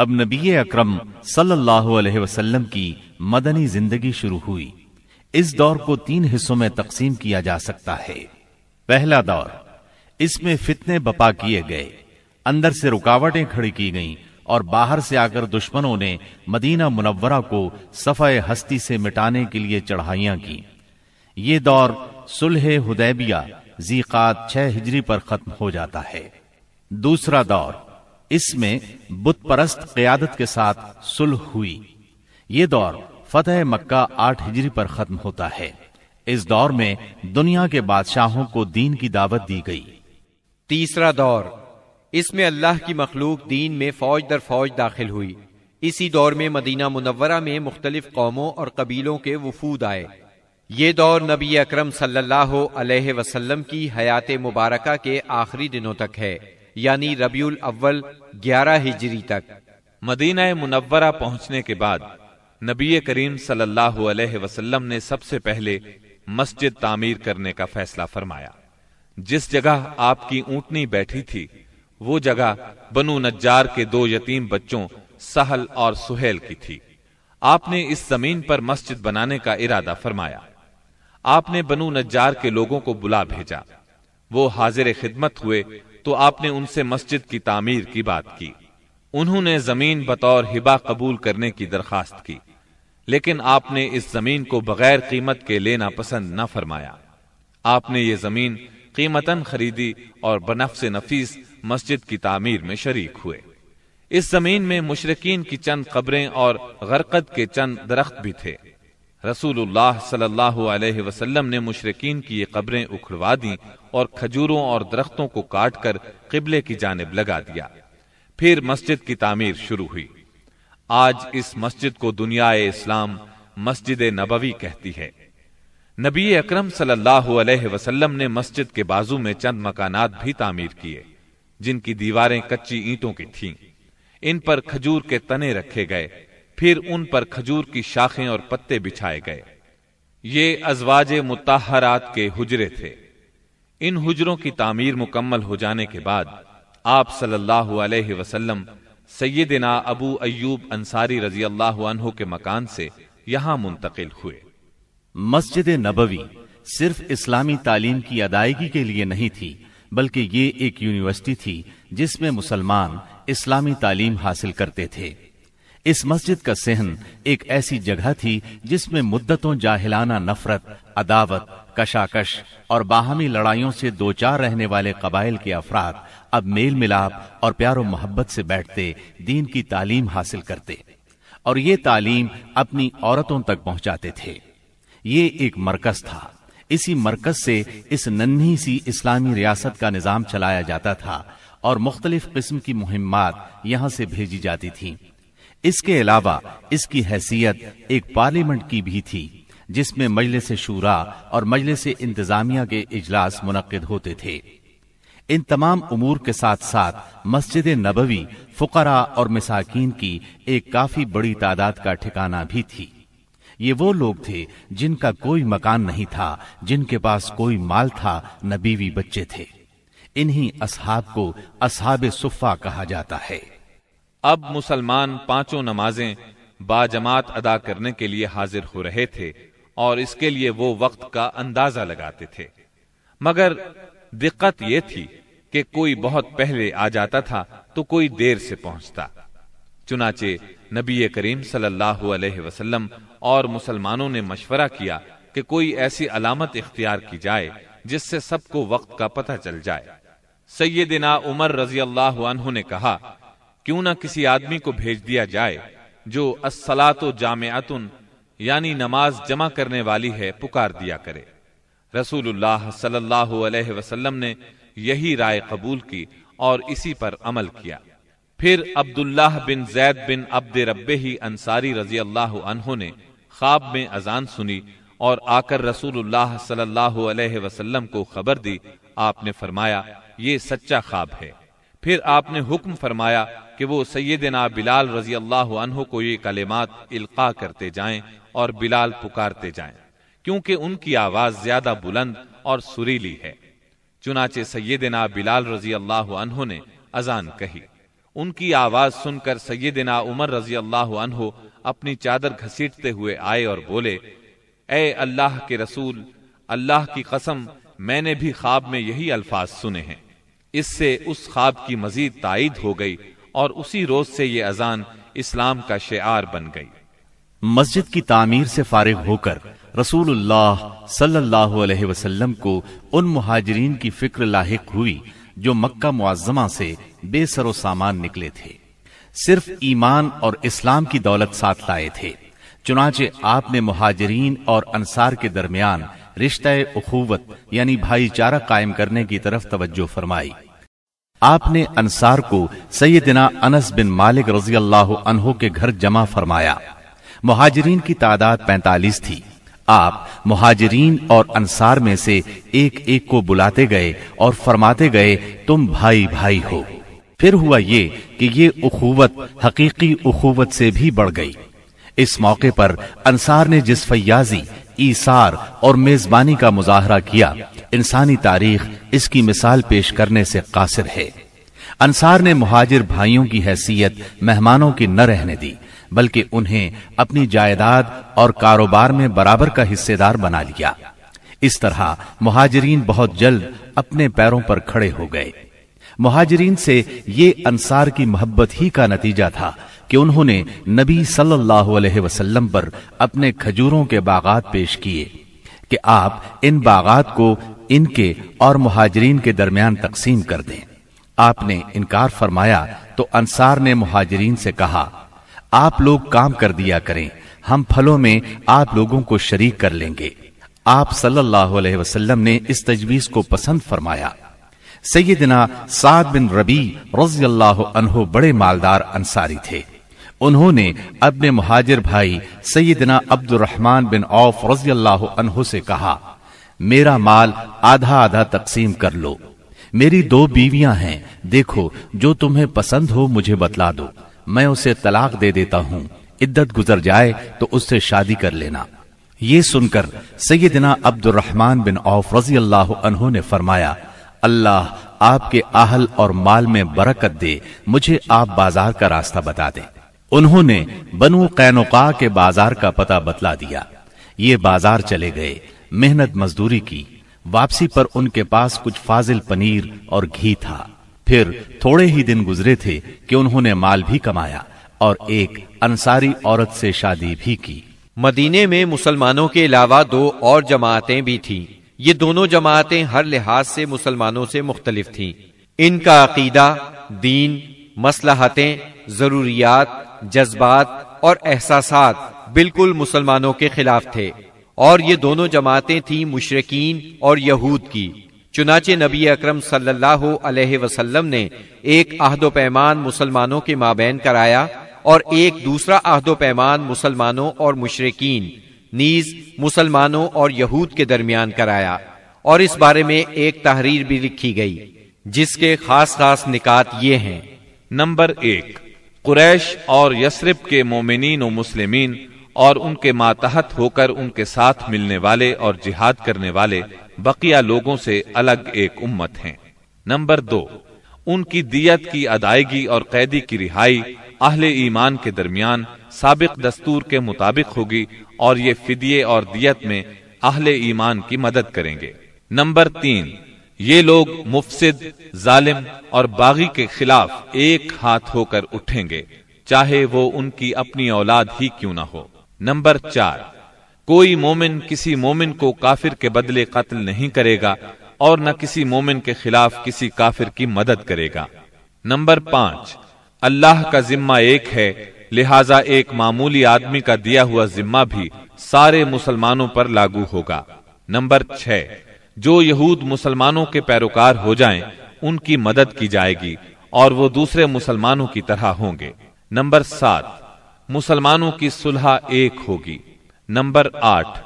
اب نبی اکرم صلی اللہ علیہ وسلم کی مدنی زندگی شروع ہوئی۔ اس دور کو تین حصوں میں تقسیم کیا جا سکتا ہے۔ پہلا دور، اس میں فتنے بپا کیے گئے۔ اندر سے رکاوٹیں کھڑی کی گئیں اور باہر سے آ کر دشمنوں نے مدینہ منورہ کو صفحہ ہستی سے مٹانے کے لیے چڑھائیاں کی۔ یہ دور سلح حدیبیہ زیقات چھ ہجری پر ختم ہو جاتا ہے۔ دوسرا دور اس میں بت پرست قیادت کے ساتھ سلح ہوئی۔ یہ دور فتح مکہ آٹھ ہجری پر ختم ہوتا ہے۔ اس دور میں دنیا کے بادشاہوں کو دین کی دعوت دی گئی۔ تیسرا دور، اس میں اللہ کی مخلوق دین میں فوج در فوج داخل ہوئی۔ اسی دور میں مدینہ منورہ میں مختلف قوموں اور قبیلوں کے وفود آئے۔ یہ دور نبی اکرم صلی اللہ علیہ وسلم کی حیات مبارکہ کے آخری دنوں تک ہے۔ یعنی ربیع الاول گیارہ ہجری تک۔ مدینہ منورہ پہنچنے کے بعد نبی کریم صلی اللہ علیہ وسلم نے سب سے پہلے مسجد تعمیر کرنے کا فیصلہ فرمایا۔ جس جگہ آپ کی اونٹنی بیٹھی تھی، وہ جگہ بنو نجار کے دو یتیم بچوں سہل اور سہیل کی تھی۔ آپ نے اس زمین پر مسجد بنانے کا ارادہ فرمایا۔ آپ نے بنو نجار کے لوگوں کو بلا بھیجا۔ وہ حاضر خدمت ہوئے تو آپ نے ان سے مسجد کی تعمیر کی بات کی۔ انہوں نے زمین بطور ہبا قبول کرنے کی درخواست کی۔ لیکن آپ نے اس زمین کو بغیر قیمت کے لینا پسند نہ فرمایا۔ آپ نے یہ زمین قیمتاً خریدی اور بنفس نفیس مسجد کی تعمیر میں شریک ہوئے۔ اس زمین میں مشرقین کی چند قبریں اور غرقت کے چند درخت بھی تھے۔ رسول اللہ صلی اللہ علیہ وسلم نے مشرقین کی یہ قبریں اکھڑوا دی اور کھجوروں اور درختوں کو کاٹ کر قبلے کی جانب لگا دیا۔ پھر مسجد کی تعمیر شروع ہوئی۔ آج اس مسجد کو دنیا اسلام مسجد نبوی کہتی ہے۔ نبی اکرم صلی اللہ علیہ وسلم نے مسجد کے بازو میں چند مکانات بھی تعمیر کیے، جن کی دیواریں کچی اینٹوں کی تھیں۔ ان پر کھجور کے تنے رکھے گئے۔ پھر ان پر کھجور کی شاخیں اور پتے بچھائے گئے۔ یہ ازواج متحرات کے حجرے تھے۔ ان حجروں کی تعمیر مکمل ہو جانے کے بعد آپ صلی اللہ علیہ وسلم سیدنا ابو ایوب انصاری رضی اللہ عنہ کے مکان سے یہاں منتقل ہوئے۔ مسجد نبوی صرف اسلامی تعلیم کی ادائیگی کے لیے نہیں تھی، بلکہ یہ ایک یونیورسٹی تھی جس میں مسلمان اسلامی تعلیم حاصل کرتے تھے۔ اس مسجد کا سہن ایک ایسی جگہ تھی جس میں مدتوں جاہلانہ نفرت، عداوت، کشاکش اور باہمی لڑائیوں سے دو چار رہنے والے قبائل کے افراد اب میل ملاپ اور پیار و محبت سے بیٹھتے دین کی تعلیم حاصل کرتے اور یہ تعلیم اپنی عورتوں تک پہنچاتے تھے۔ یہ ایک مرکز تھا۔ اسی مرکز سے اس ننھی سی اسلامی ریاست کا نظام چلایا جاتا تھا اور مختلف قسم کی مہمات یہاں سے بھیجی جاتی تھیں۔ اس کے علاوہ اس کی حیثیت ایک پارلیمنٹ کی بھی تھی، جس میں مجلس شورا اور مجلس انتظامیہ کے اجلاس منعقد ہوتے تھے۔ ان تمام امور کے ساتھ ساتھ مسجد نبوی، فقراء اور مساکین کی ایک کافی بڑی تعداد کا ٹھکانہ بھی تھی۔ یہ وہ لوگ تھے جن کا کوئی مکان نہیں تھا، جن کے پاس کوئی مال تھا نبیوی بچے تھے۔ انہی اصحاب کو اصحاب صفا کہا جاتا ہے۔ اب مسلمان پانچوں نمازیں با جماعت ادا کرنے کے لیے حاضر ہو رہے تھے اور اس کے لیے وہ وقت کا اندازہ لگاتے تھے۔ مگر دقت یہ تھی کہ کوئی بہت پہلے آ جاتا تھا تو کوئی دیر سے پہنچتا۔ چنانچہ نبی کریم صلی اللہ علیہ وسلم اور مسلمانوں نے مشورہ کیا کہ کوئی ایسی علامت اختیار کی جائے جس سے سب کو وقت کا پتہ چل جائے۔ سیدنا عمر رضی اللہ عنہ نے کہا کیوں نہ کسی آدمی کو بھیج دیا جائے جو السلاط و جامعتن یعنی نماز جمع کرنے والی ہے، پکار دیا کرے۔ رسول اللہ صلی اللہ علیہ وسلم نے یہی رائے قبول کی اور اسی پر عمل کیا۔ پھر عبداللہ بن زید بن عبد رب ہی انصاری رضی اللہ عنہ نے خواب میں اذان سنی اور آ کر رسول اللہ صلی اللہ علیہ وسلم کو خبر دی۔ آپ نے فرمایا، یہ سچا خواب ہے۔ پھر آپ نے حکم فرمایا کہ وہ سیدنا بلال رضی اللہ عنہ کو یہ کلمات القا کرتے جائیں اور بلال پکارتے جائیں، کیونکہ ان کی آواز زیادہ بلند اور سریلی ہے۔ چنانچہ سیدنا بلال رضی اللہ عنہ نے اذان کہی۔ ان کی آواز سن کر سیدنا عمر رضی اللہ عنہ اپنی چادر گھسیٹتے ہوئے آئے اور بولے، اے اللہ کے رسول، اللہ کی قسم، میں نے بھی خواب میں یہی الفاظ سنے ہیں۔ اس سے اس خواب کی مزید تائید ہو گئی اور اسی روز سے یہ اذان اسلام کا شعار بن گئی۔ مسجد کی تعمیر سے فارغ ہو کر رسول اللہ صلی اللہ علیہ وسلم کو ان مہاجرین کی فکر لاحق ہوئی جو مکہ معظمہ سے بے سر و سامان نکلے تھے۔ صرف ایمان اور اسلام کی دولت ساتھ لائے تھے۔ چنانچہ آپ نے مہاجرین اور انصار کے درمیان رشتہ اخوت یعنی بھائی چارہ قائم کرنے کی طرف توجہ فرمائی۔ آپ نے انصار کو سیدنا انس بن مالک رضی اللہ عنہ کے گھر جمع فرمایا۔ مہاجرین کی تعداد پینتالیس تھی۔ آپ مہاجرین اور انصار میں سے ایک ایک کو بلاتے گئے اور فرماتے گئے، تم بھائی بھائی ہو۔ پھر ہوا یہ کہ یہ اخوت حقیقی اخوت سے بھی بڑھ گئی۔ اس موقع پر انصار نے جس فیاضی ایسار اور میزبانی کا مظاہرہ کیا۔ انسانی تاریخ اس کی مثال پیش کرنے سے قاصر ہے۔ انصار نے مہاجر بھائیوں کی حیثیت مہمانوں کی نہ رہنے دی، بلکہ انہیں اپنی جائیداد اور کاروبار میں برابر کا حصے دار بنا لیا۔ اس طرح مہاجرین بہت جلد اپنے پیروں پر کھڑے ہو گئے۔ مہاجرین سے یہ انصار کی محبت ہی کا نتیجہ تھا کہ انہوں نے نبی صلی اللہ علیہ وسلم پر اپنے کھجوروں کے باغات پیش کیے کہ آپ ان باغات کو ان کے اور مہاجرین کے درمیان تقسیم کر دیں۔ آپ نے انکار فرمایا تو انصار نے مہاجرین سے کہا، آپ لوگ کام کر دیا کریں، ہم پھلوں میں آپ لوگوں کو شریک کر لیں گے۔ آپ صلی اللہ علیہ وسلم نے اس تجویز کو پسند فرمایا۔ سیدنا سعد بن ربی رضی اللہ عنہ بڑے مالدار انصاری تھے۔ انہوں نے اپنے مہاجر بھائی سیدنا عبد الرحمن بن عوف رضی اللہ عنہ سے کہا، میرا مال آدھا آدھا تقسیم کر لو. میری دو بیویاں ہیں. دیکھو، جو تمہیں پسند ہو مجھے بتلا دو. میں اسے طلاق دے دیتا ہوں. عدت گزر جائے تو اس سے شادی کر لینا. یہ سن کر سیدنا عبد الرحمن بن عوف رضی اللہ عنہ نے فرمایا، اللہ آپ کے اہل اور مال میں برکت دے. مجھے آپ بازار کا راستہ بتا دیں انہوں نے بنو قینوقا کے بازار کا پتہ بتلا دیا۔ یہ بازار چلے گئے، محنت مزدوری کی۔ واپسی پر ان کے پاس کچھ فاضل پنیر اور گھی تھا۔ پھر تھوڑے ہی دن گزرے تھے کہ انہوں نے مال بھی کمایا اور ایک انصاری عورت سے شادی بھی کی۔ مدینے میں مسلمانوں کے علاوہ دو اور جماعتیں بھی تھیں۔ یہ دونوں جماعتیں ہر لحاظ سے مسلمانوں سے مختلف تھیں۔ ان کا عقیدہ، دین مسلحتیں ضروریات، جذبات اور احساسات بالکل مسلمانوں کے خلاف تھے اور یہ دونوں جماعتیں تھیں مشرقین اور یہود کی۔ چنانچہ نبی اکرم صلی اللہ علیہ وسلم نے ایک عہد و پیمان مسلمانوں کے مابین کرایا اور ایک دوسرا عہد و پیمان مسلمانوں اور مشرقین نیز مسلمانوں اور یہود کے درمیان کرایا۔ اور اس بارے میں ایک تحریر بھی لکھی گئی، جس کے خاص خاص نکات یہ ہیں۔ نمبر ایک۔ قریش اور یسرب کے مومنین و مسلمین اور ان کے ماتحت ہو کر ان کے ساتھ ملنے والے اور جہاد کرنے والے بقیہ لوگوں سے الگ ایک امت ہیں۔ نمبر دو، ان کی دیت کی ادائیگی اور قیدی کی رہائی اہل ایمان کے درمیان سابق دستور کے مطابق ہوگی اور یہ فدیے اور دیت میں اہل ایمان کی مدد کریں گے۔ نمبر تین یہ لوگ مفسد، ظالم اور باغی کے خلاف ایک ہاتھ ہو کر اٹھیں گے، چاہے وہ ان کی اپنی اولاد ہی کیوں نہ ہو۔ نمبر چار، کوئی مومن کسی مومن کو کافر کے بدلے قتل نہیں کرے گا اور نہ کسی مومن کے خلاف کسی کافر کی مدد کرے گا۔ نمبر پانچ، اللہ کا ذمہ ایک ہے، لہذا ایک معمولی آدمی کا دیا ہوا ذمہ بھی سارے مسلمانوں پر لاگو ہوگا۔ نمبر چھ جو یہود مسلمانوں کے پیروکار ہو جائیں، ان کی مدد کی جائے گی اور وہ دوسرے مسلمانوں کی طرح ہوں گے۔ نمبر سات، مسلمانوں کی صلح ایک ہوگی۔ نمبر آٹھ،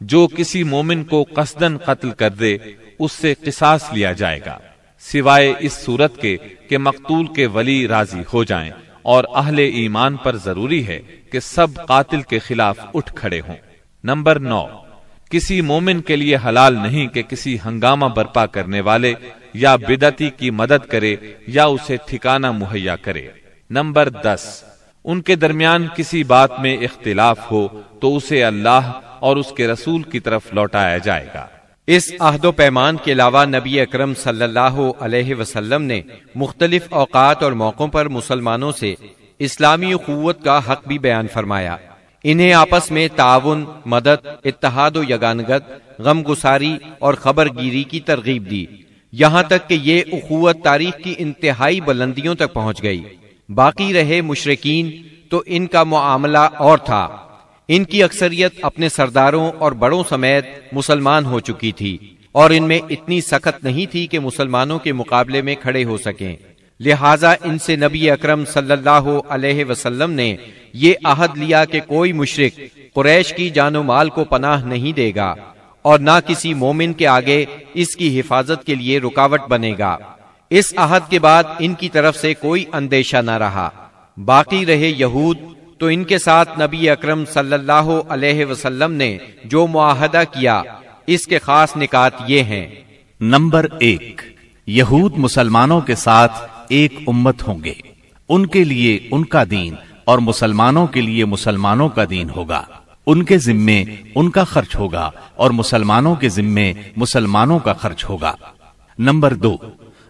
جو کسی مومن کو قصدن قتل کر دے، اس سے قصاص لیا جائے گا۔ سوائے اس صورت کے کہ مقتول کے ولی راضی ہو جائیں اور اہل ایمان پر ضروری ہے کہ سب قاتل کے خلاف اٹھ کھڑے ہوں۔ نمبر نو کسی مومن کے لیے حلال نہیں کہ کسی ہنگامہ برپا کرنے والے یا بدتی کی مدد کرے یا اسے ٹھکانہ مہیا کرے۔ نمبر دس، ان کے درمیان کسی بات میں اختلاف ہو تو اسے اللہ اور اس کے رسول کی طرف لوٹایا جائے گا۔ اس عہد و پیمان کے علاوہ نبی اکرم صلی اللہ علیہ وسلم نے مختلف اوقات اور موقعوں پر مسلمانوں سے اسلامی قوت کا حق بھی بیان فرمایا۔ انہیں آپس میں تعاون، مدد، اتحاد و یگانگت غم گساری اور خبر گیری کی ترغیب دی۔ یہاں تک کہ یہ اخوت تاریخ کی انتہائی بلندیوں تک پہنچ گئی۔ باقی رہے مشرقین تو ان کا معاملہ اور تھا۔ ان کی اکثریت اپنے سرداروں اور بڑوں سمیت مسلمان ہو چکی تھی۔ اور ان میں اتنی سخت نہیں تھی کہ مسلمانوں کے مقابلے میں کھڑے ہو سکیں۔ لہٰذا ان سے نبی اکرم صلی اللہ علیہ وسلم نے یہ عہد لیا کہ کوئی مشرق قریش کی جان و مال کو پناہ نہیں دے گا اور نہ کسی مومن کے آگے اس کی حفاظت کے لیے رکاوٹ بنے گا۔ اس عہد کے بعد ان کی طرف سے کوئی اندیشہ نہ رہا۔ باقی رہے یہود، تو ان کے ساتھ نبی اکرم صلی اللہ علیہ وسلم نے جو معاہدہ کیا، اس کے خاص نکات یہ ہیں۔ نمبر ایک، یہود مسلمانوں کے ساتھ ایک امت ہوں گے۔ ان کے لیے ان کا دین اور مسلمانوں کے لیے مسلمانوں کا دین ہوگا۔ ان کے ذمے ان کا خرچ ہوگا اور مسلمانوں کے ذمے مسلمانوں کا خرچ ہوگا۔ نمبر دو،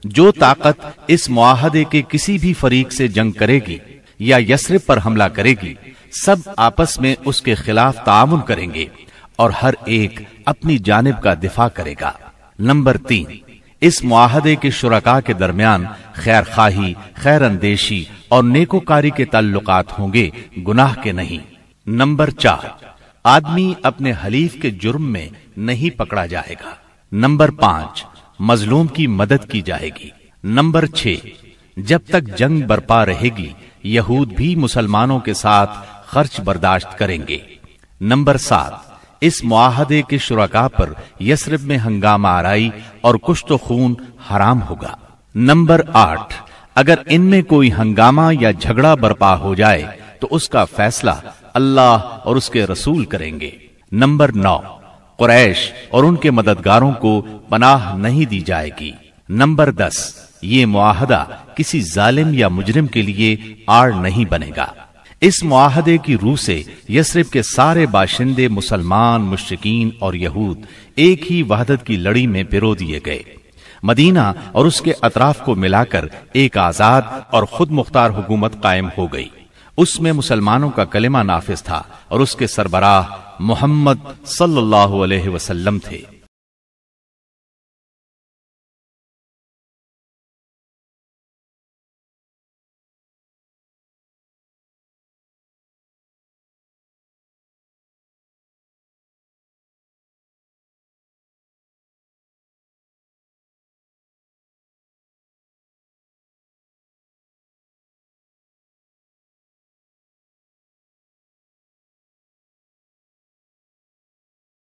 جو طاقت اس معاہدے کے کسی بھی فریق سے جنگ کرے گی یا یسرف پر حملہ کرے گی، سب آپس میں اس کے خلاف تعاون کریں گے اور ہر ایک اپنی جانب کا دفاع کرے گا۔ نمبر تین اس معاہدے کے شرکا کے درمیان خیر خواہی خیر اندیشی اور نیکوکاری کے تعلقات ہوں گے، گناہ کے نہیں۔ نمبر چار، آدمی اپنے حلیف کے جرم میں نہیں پکڑا جائے گا۔ نمبر پانچ، مظلوم کی مدد کی جائے گی۔ نمبر چھ، جب تک جنگ برپا رہے گی، یہود بھی مسلمانوں کے ساتھ خرچ برداشت کریں گے۔ نمبر سات اس معاہدے کے شرکا پر یسرب میں ہنگامہ آرائی اور کشت و خون حرام ہوگا۔ نمبر آٹھ، اگر ان میں کوئی ہنگامہ یا جھگڑا برپا ہو جائے، تو اس کا فیصلہ اللہ اور اس کے رسول کریں گے۔ نمبر نو، قریش اور ان کے مددگاروں کو پناہ نہیں دی جائے گی۔ نمبر دس، یہ معاہدہ کسی ظالم یا مجرم کے لیے آڑ نہیں بنے گا۔ اس معاہدے کی روح سے یسرف کے سارے باشندے مسلمان مشرقین اور یہود ایک ہی وحدت کی لڑی میں پیرو دیے گئے۔ مدینہ اور اس کے اطراف کو ملا کر ایک آزاد اور خود مختار حکومت قائم ہو گئی۔ اس میں مسلمانوں کا کلمہ نافذ تھا اور اس کے سربراہ محمد صلی اللہ علیہ وسلم تھے۔